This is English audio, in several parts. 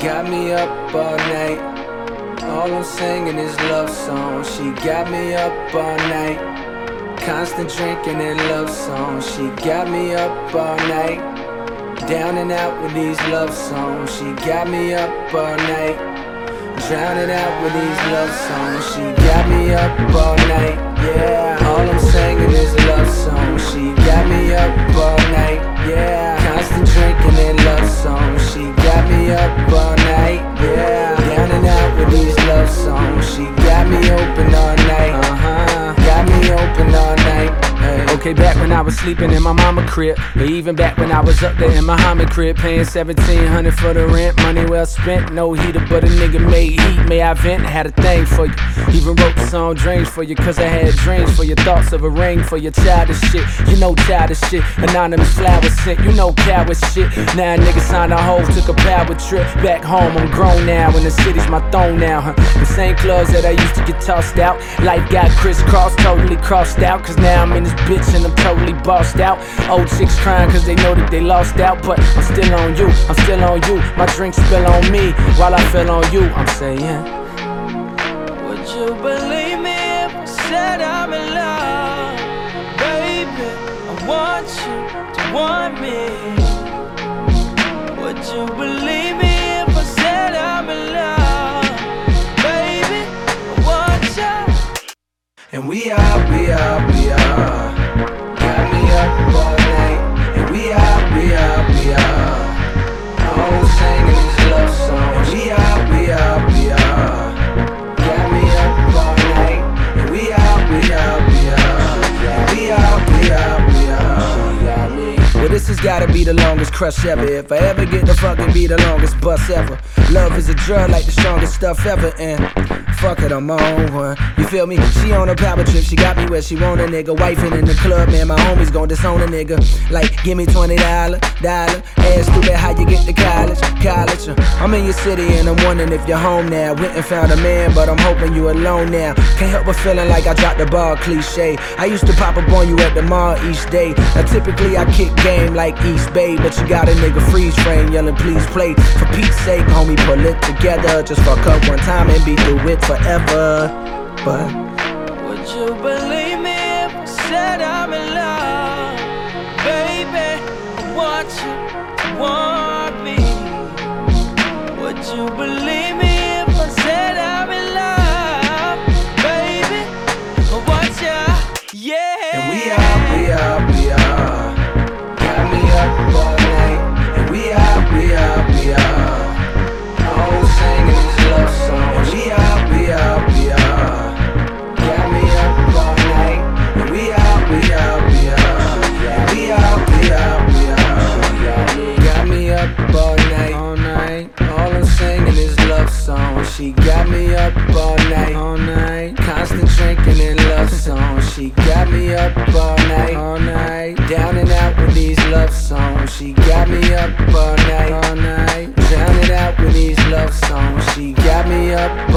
got me up all night. All I'm singing is love songs. She got me up all night. Constant drinking and love songs. She got me up all night. Down and out with these love songs. She got me up all night. Drowning out with these love songs. She got me up all night. Yeah. All I'm singing is love songs. She got me up all night. Yeah. Okay, back when I was sleeping in my mama crib, or even back when I was up there in my Muhammad crib, paying 1700 for the rent, money well spent, no heater, but a nigga made heat. May I vent? Had a thing for you. Even wrote the song Dreams for you, cause I had dreams for your thoughts of a ring for your childish shit. You know childish shit. Anonymous flowers sent, you know coward shit. Now a nigga signed a Hov, took a power trip back home. I'm grown now, and the city's my throne now, huh? The same clubs that I used to get tossed out. Life got crisscrossed, totally crossed out, cause now I'm in this bitch and I'm totally bossed out. Old chicks crying cause they know that they lost out, but I'm still on you, I'm still on you. My drink spill on me while I fell on you. I'm saying, Would you believe me if I said I'm in love? Baby, I want you to want me. Would you believe me if I said I'm in love? Baby, I want you. And we are, we are, we are. Got gotta be the longest crush ever. If I ever get to fucking be the longest bus ever. Love is a drug like the strongest stuff ever. And fuck it, I'm on one. You feel me? She on a power trip, she got me where she want a nigga. Wifing in the club, man, my homies gon' disown a nigga. Like, give me $20, dollar. Ass stupid, how you get to college? College. I'm in your city and I'm wondering if you're home now. Went and found a man, but I'm hoping you're alone now. Can't help but feeling like I dropped the ball cliche. I used to pop up on you at the mall each day. Now typically I kick game like East Bay, but you got a nigga freeze frame yelling, please play. For Pete's sake, homie, pull it together. Just fuck up one time and be through it forever. But Would you believe me if I said I'm yeah. And we are, we are, we are. Got me up She got me up all night. All night. Constant drinking and love songs. She got me up all night. All night. Down and out with these love songs. She got me up all night. All night. Down Drowning out with these love songs. She got me up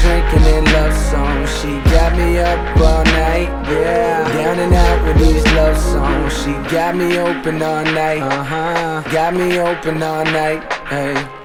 drinking and love songs. She got me up all night. Yeah. Down and out with these love songs. She got me open all night. Uh huh. Got me open all night. Hey.